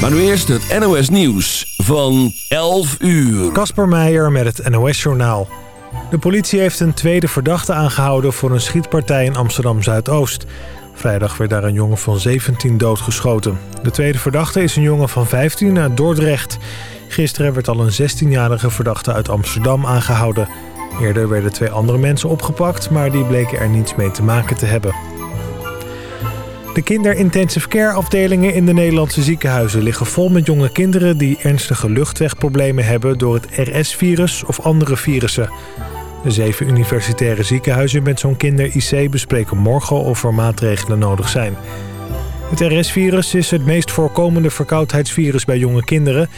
Maar nu eerst het NOS Nieuws van 11 uur. Kasper Meijer met het NOS Journaal. De politie heeft een tweede verdachte aangehouden voor een schietpartij in Amsterdam-Zuidoost. Vrijdag werd daar een jongen van 17 doodgeschoten. De tweede verdachte is een jongen van 15 uit Dordrecht. Gisteren werd al een 16-jarige verdachte uit Amsterdam aangehouden. Eerder werden twee andere mensen opgepakt, maar die bleken er niets mee te maken te hebben. De kinderintensive care afdelingen in de Nederlandse ziekenhuizen liggen vol met jonge kinderen die ernstige luchtwegproblemen hebben door het RS-virus of andere virussen. De zeven universitaire ziekenhuizen met zo'n kinder-IC bespreken morgen of er maatregelen nodig zijn. Het RS-virus is het meest voorkomende verkoudheidsvirus bij jonge kinderen.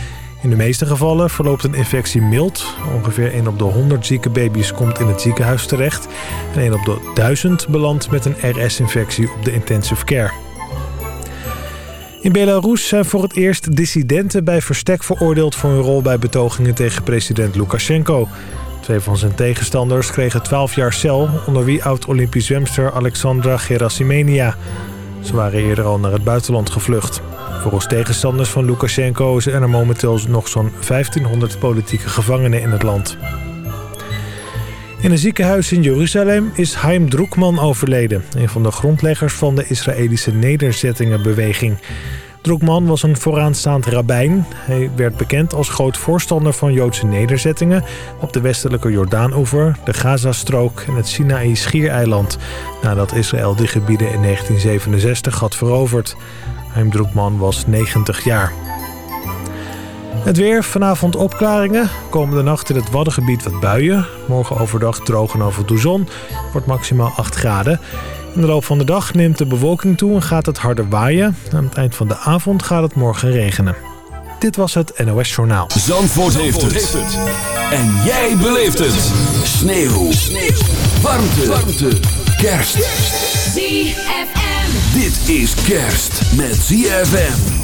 In de meeste gevallen verloopt een infectie mild. Ongeveer 1 op de 100 zieke baby's komt in het ziekenhuis terecht. En 1 op de 1000 belandt met een RS-infectie op de intensive care. In Belarus zijn voor het eerst dissidenten bij verstek veroordeeld... voor hun rol bij betogingen tegen president Lukashenko. Twee van zijn tegenstanders kregen 12 jaar cel... onder wie oud-Olympisch zwemster Alexandra Gerasimenia. Ze waren eerder al naar het buitenland gevlucht. Volgens tegenstanders van Lukashenko zijn er momenteel nog zo'n 1500 politieke gevangenen in het land. In een ziekenhuis in Jeruzalem is Haim Drukman overleden. Een van de grondleggers van de Israëlische nederzettingenbeweging. Drukman was een vooraanstaand rabbijn. Hij werd bekend als groot voorstander van Joodse nederzettingen... op de westelijke Jordaanoever, de Gazastrook en het Sinaï-schiereiland... nadat Israël die gebieden in 1967 had veroverd. Haim Drukman was 90 jaar. Het weer, vanavond opklaringen. Komende nacht in het Waddengebied wat buien. Morgen overdag droog en af en toe zon. Wordt maximaal 8 graden. In de loop van de dag neemt de bewolking toe en gaat het harder waaien. Aan het eind van de avond gaat het morgen regenen. Dit was het NOS Journaal. Zandvoort, heeft, het. En jij beleeft het. Sneeuw. Sneeuw. Warmte. Warmte. Kerst. ZFM. Dit is kerst met ZFM.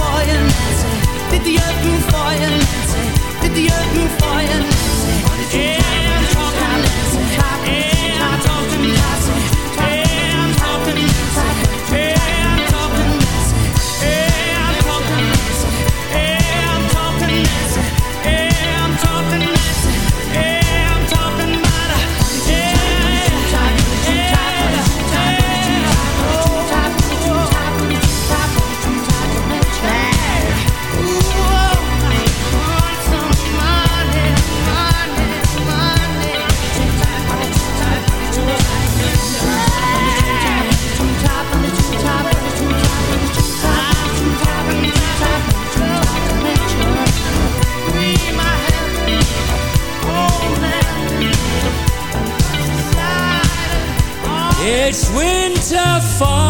voor the mensen. Dit de jeugd doen voor je mensen. Dit de. It's winter fall.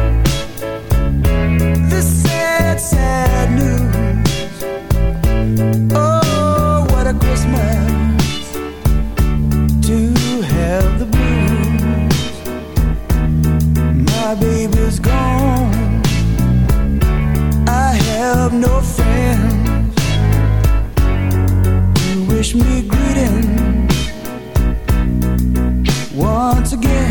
Have no friends to wish me greetings once again.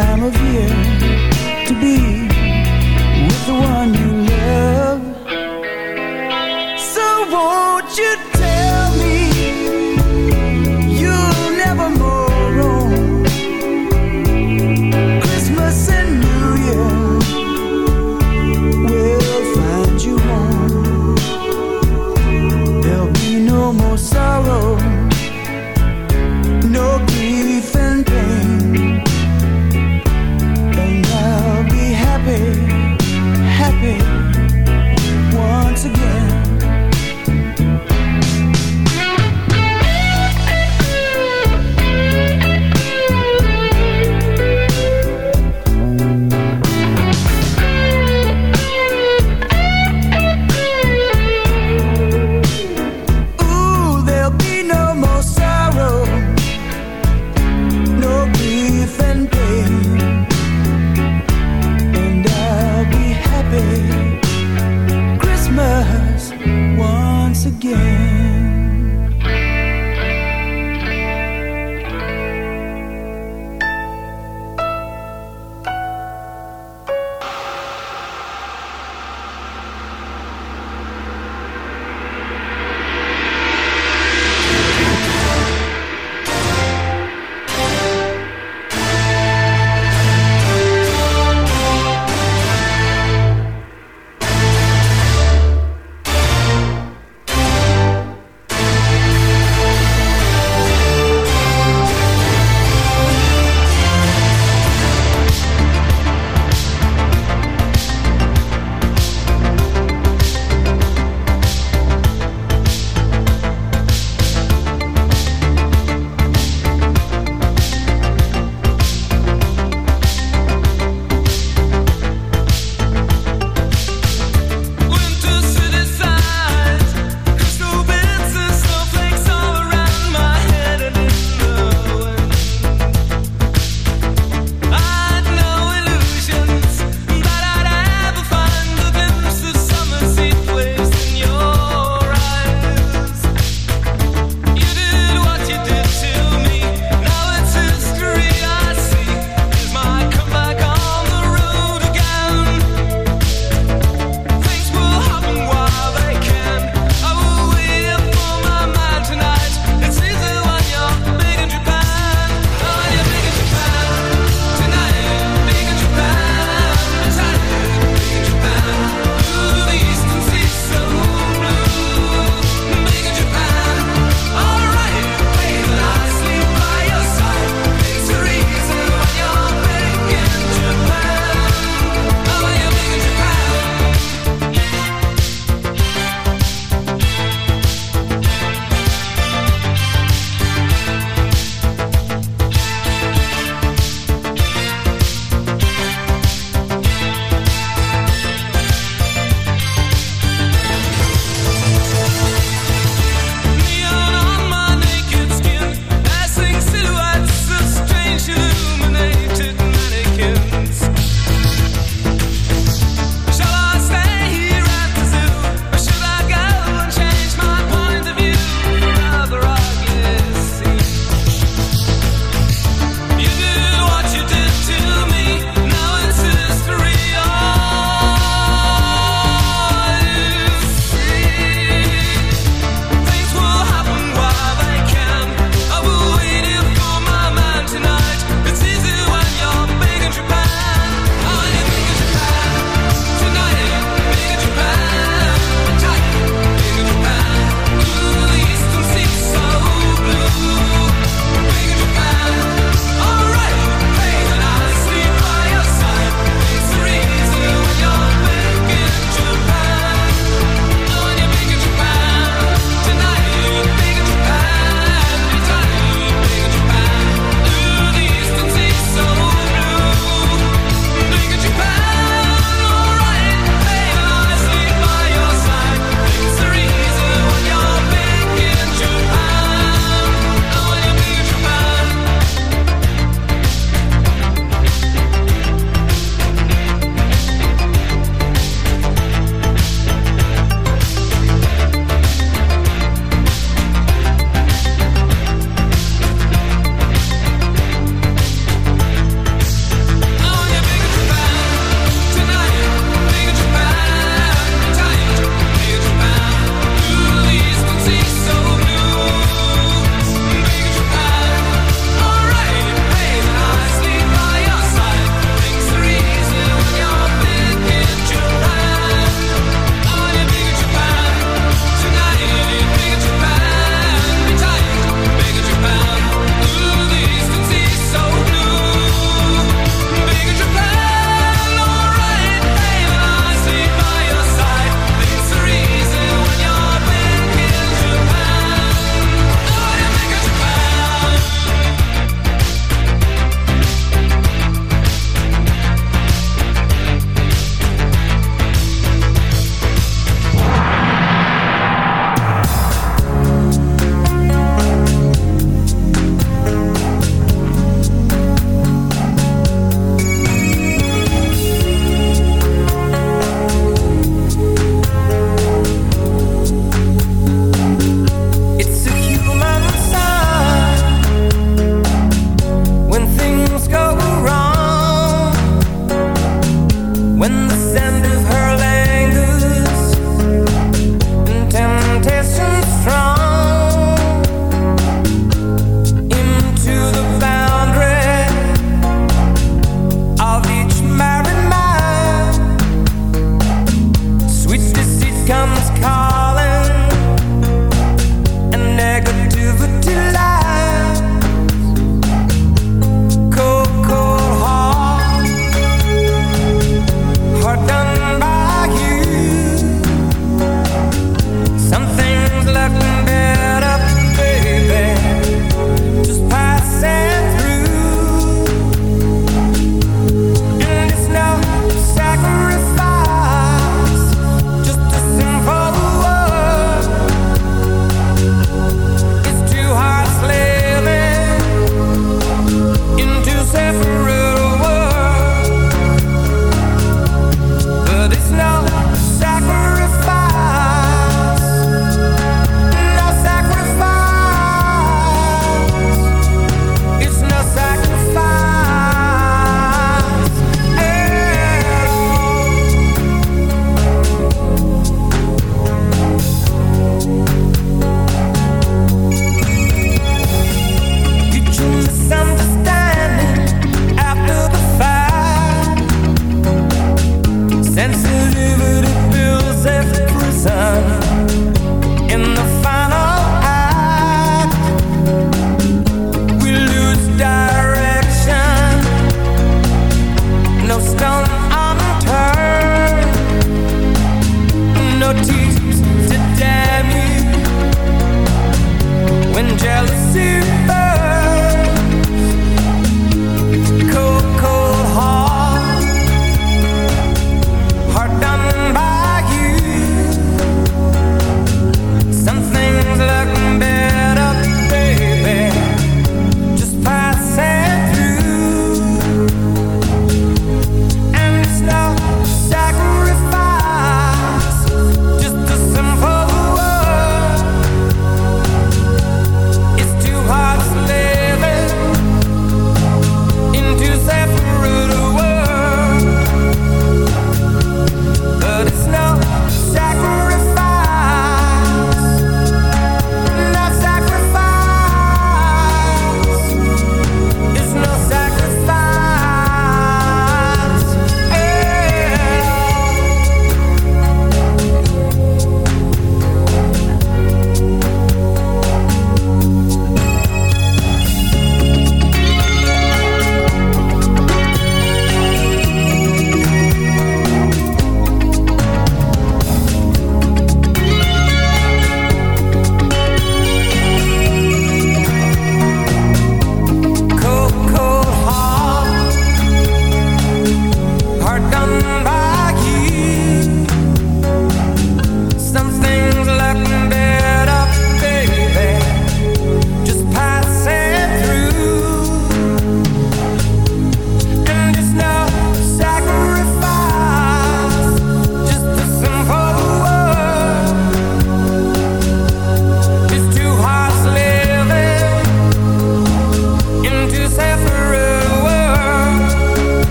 Time of year to be with the one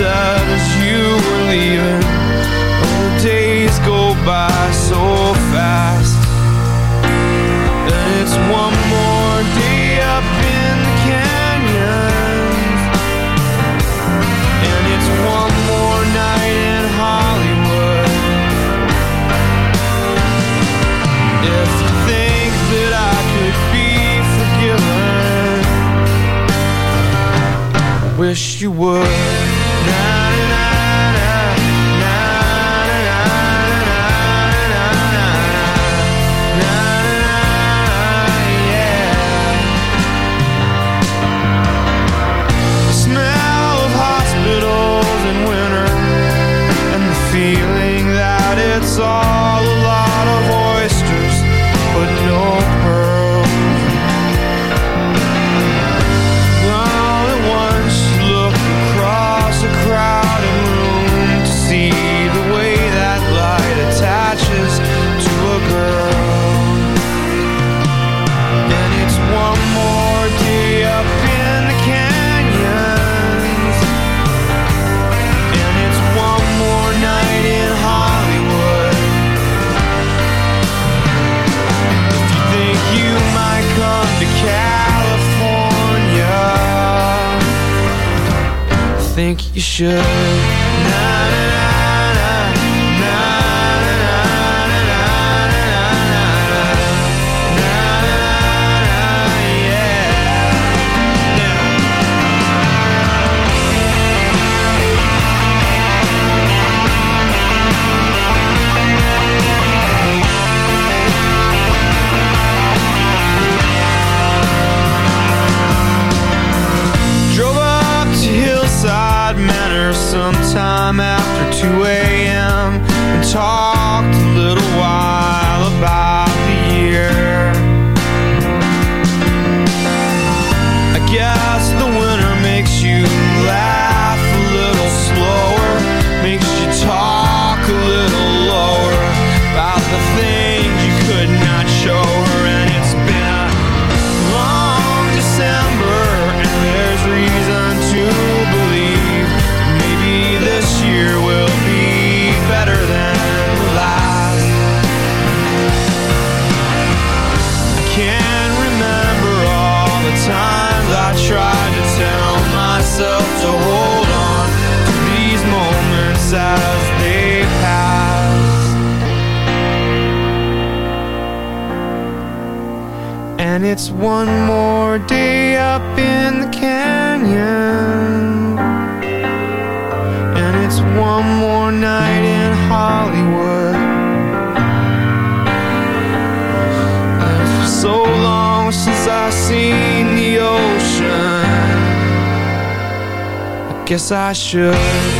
sad as you were leaving. Oh, days go by so fast. And it's one more day up in the canyon, And it's one more night in Hollywood. If you think that I could be forgiven I wish you would. Should. Guess I should.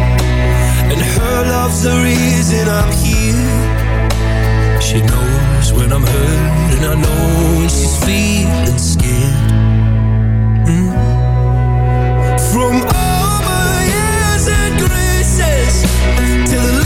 and her love's the reason I'm here. She knows when I'm hurt, and I know when she's feeling scared. Mm. From all my years and graces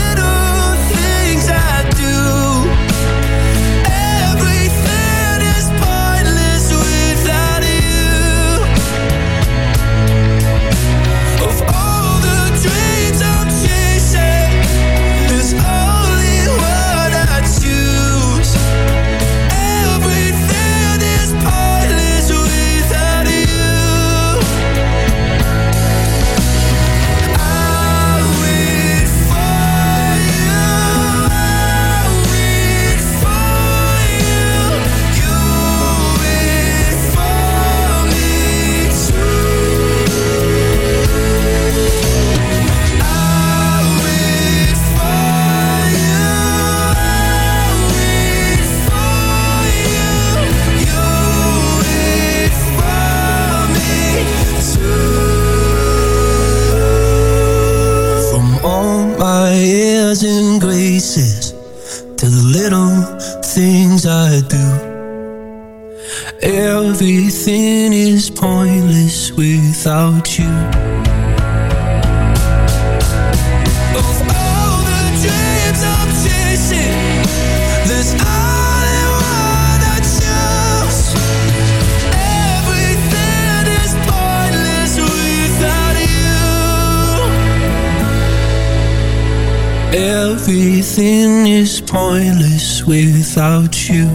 without you.